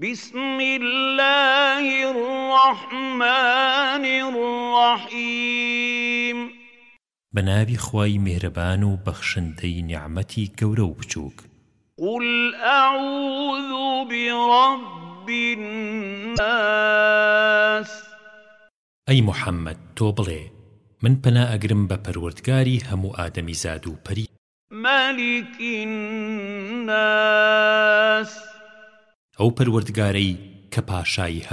بسم الله الرحمن الرحيم بنابي خواي مهربان وبخشنتي نعمتي كورو بچوك قل أعوذ برب الناس. أي محمد توبلي من بنا أقرم ببروردكاري همو آدمي زادو بري ملك الناس. ئەو پەروەردگارەی کە پاشای هەم